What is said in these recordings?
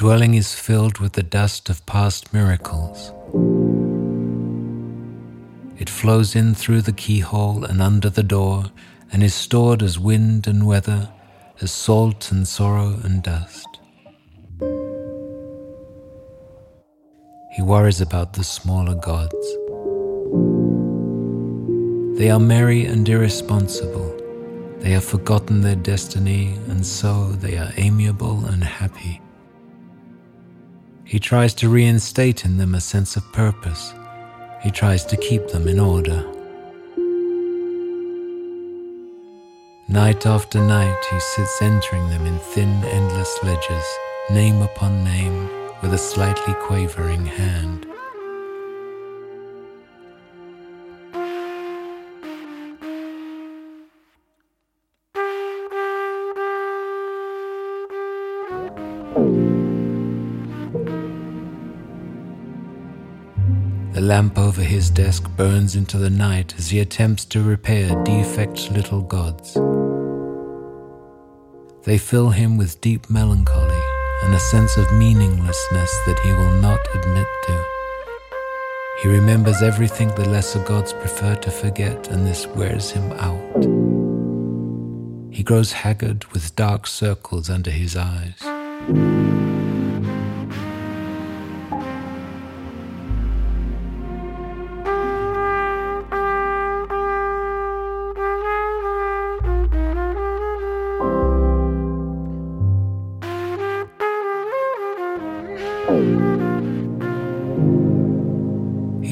dwelling is filled with the dust of past miracles. It flows in through the keyhole and under the door and is stored as wind and weather, as salt and sorrow and dust. He worries about the smaller gods. They are merry and irresponsible. They have forgotten their destiny, and so they are amiable and happy. He tries to reinstate in them a sense of purpose. He tries to keep them in order. Night after night, he sits entering them in thin, endless ledgers, name upon name, with a slightly quavering hand. The lamp over his desk burns into the night as he attempts to repair defect little gods. They fill him with deep melancholy and a sense of meaninglessness that he will not admit to. He remembers everything the lesser gods prefer to forget, and this wears him out. He grows haggard with dark circles under his eyes.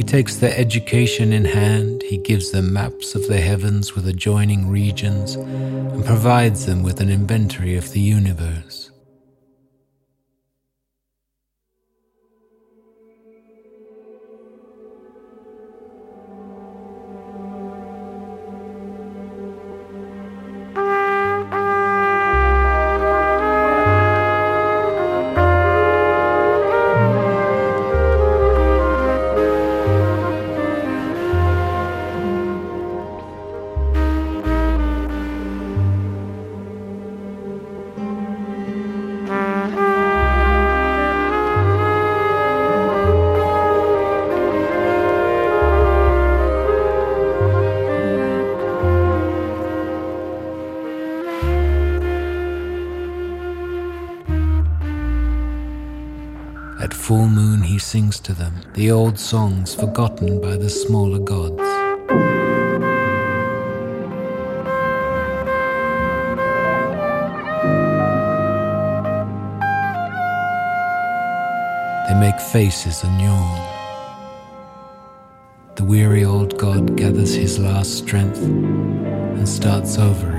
Takes their education in hand, he gives them maps of the heavens with adjoining regions, and provides them with an inventory of the universe. Sings to them the old songs forgotten by the smaller gods. They make faces and yawn. The weary old god gathers his last strength and starts over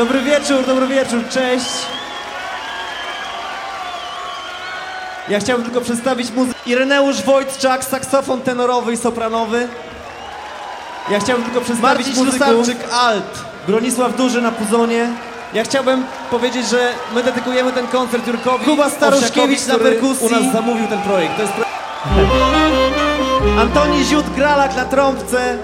Dobry wieczór, dobry wieczór, cześć. Ja chciałbym tylko przedstawić muzykę. Ireneusz Wojtczak, saksofon tenorowy i sopranowy. Ja chciałbym tylko przedstawić Marcin alt. Bronisław Duży na puzonie. Ja chciałbym powiedzieć, że my dedykujemy ten koncert Jurkowi Kuba Staruszkiewicz na perkusji. u nas zamówił ten projekt. To jest pro... Antoni Ziut Gralak na trąbce.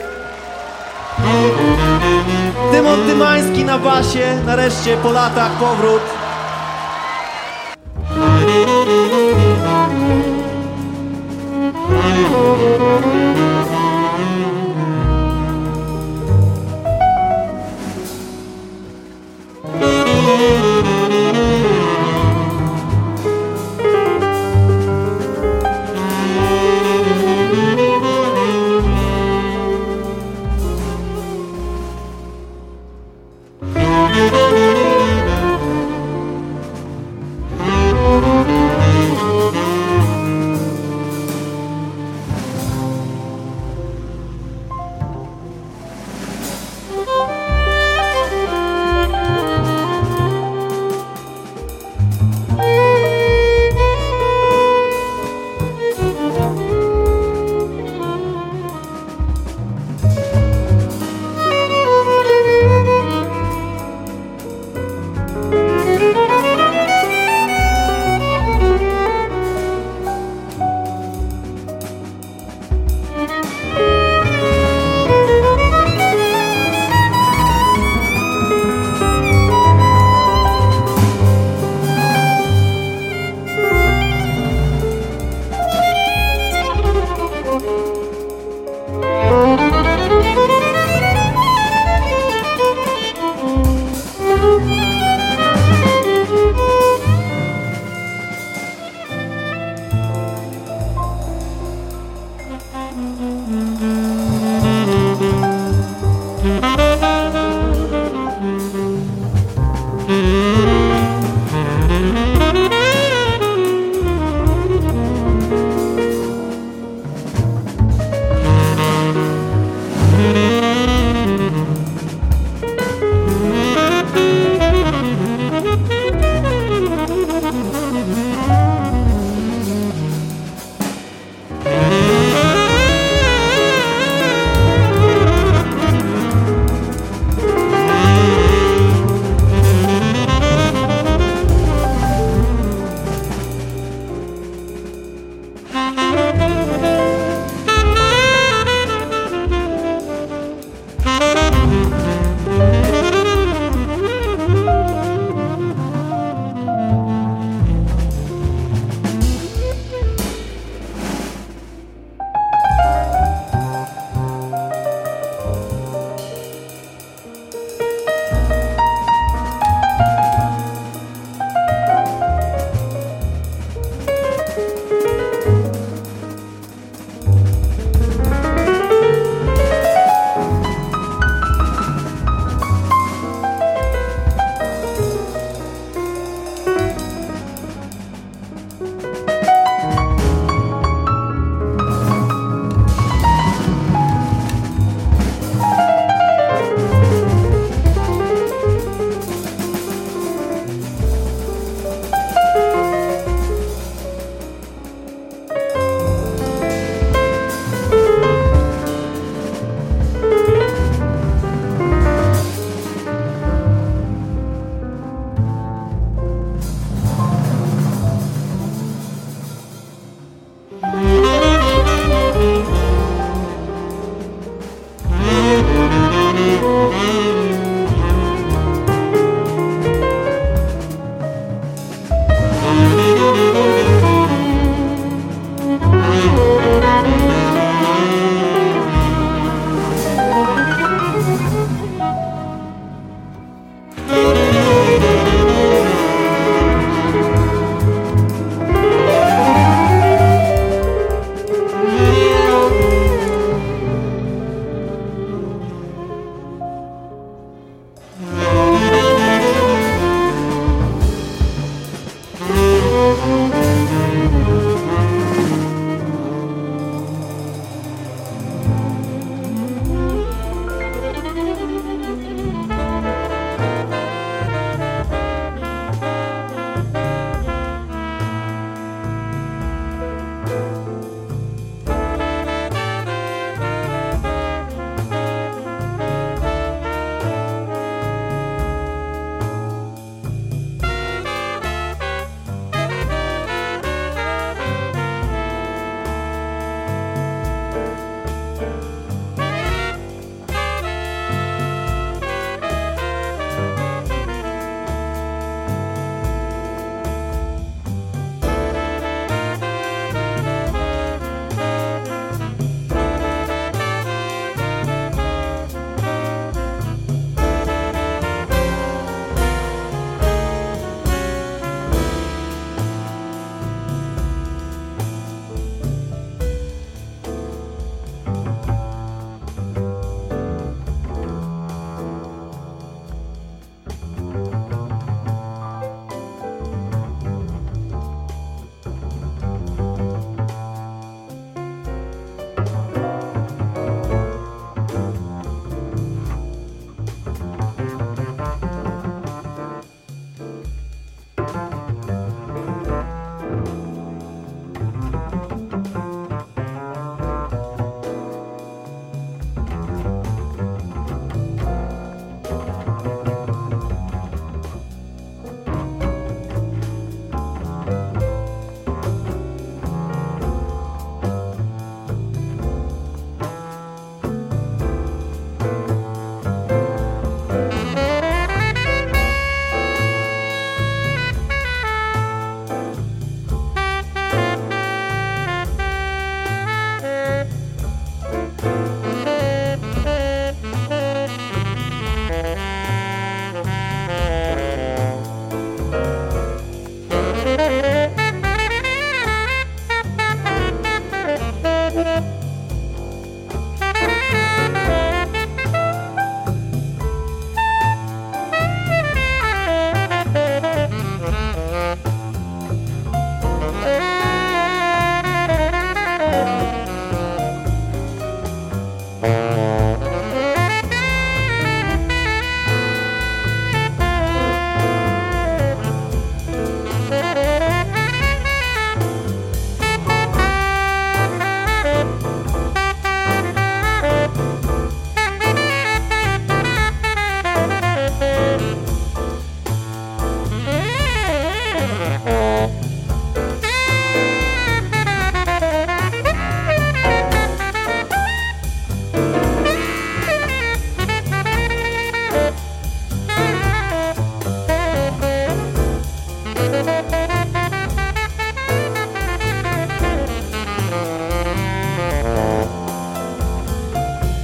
Tymon Tymański na basie. Nareszcie po latach powrót. Thank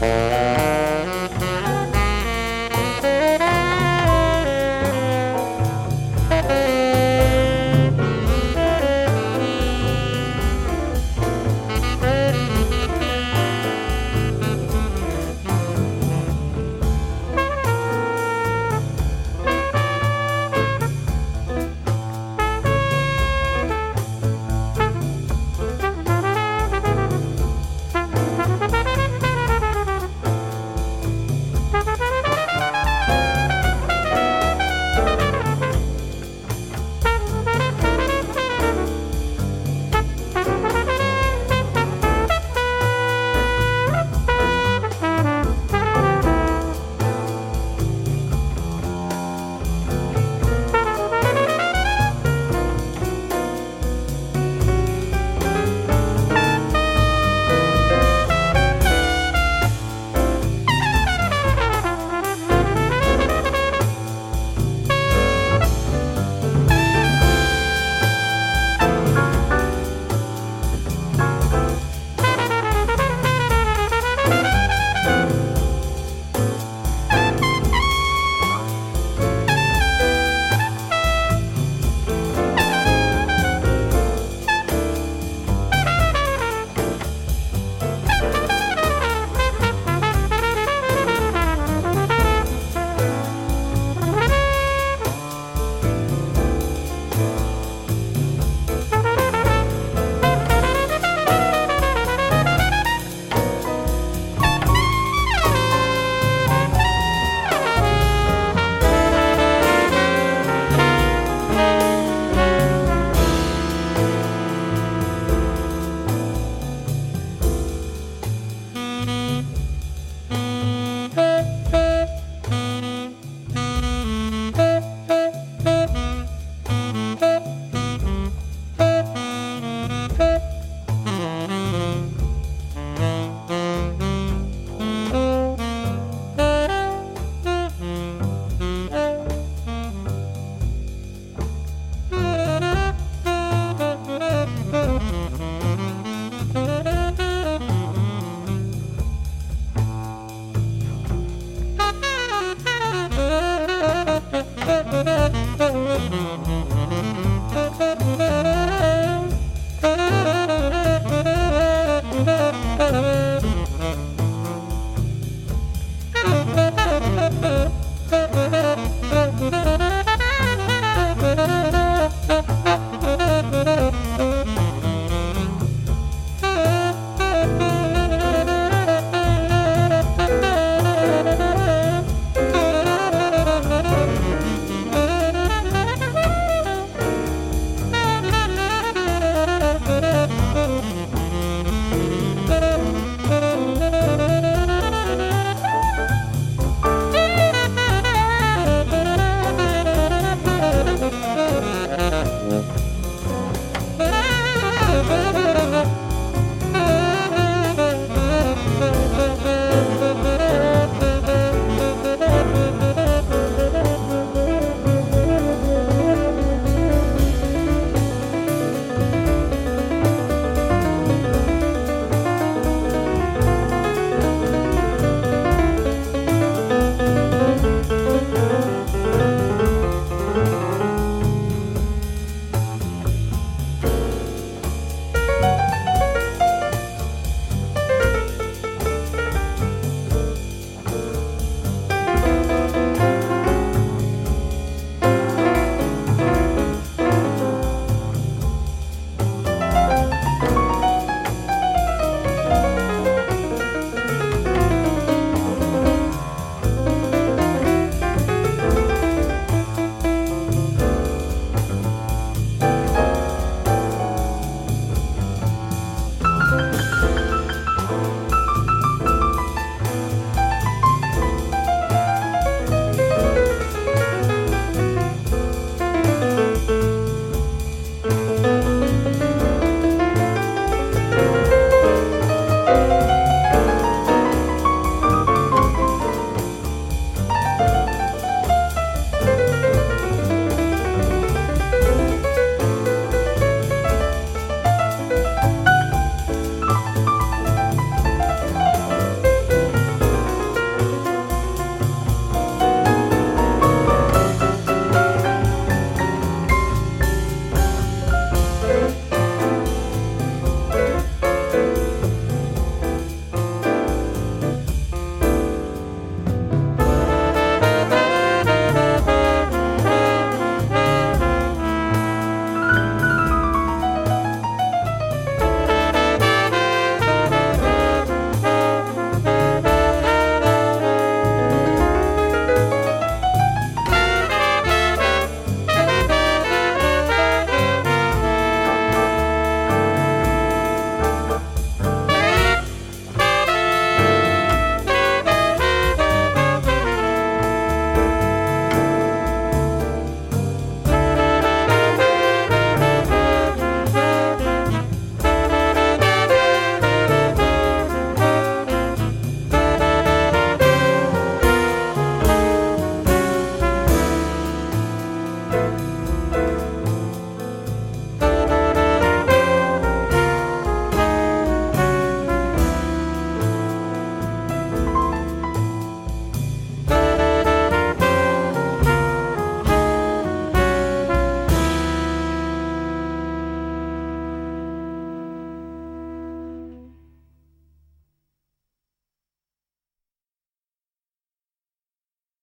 Bye.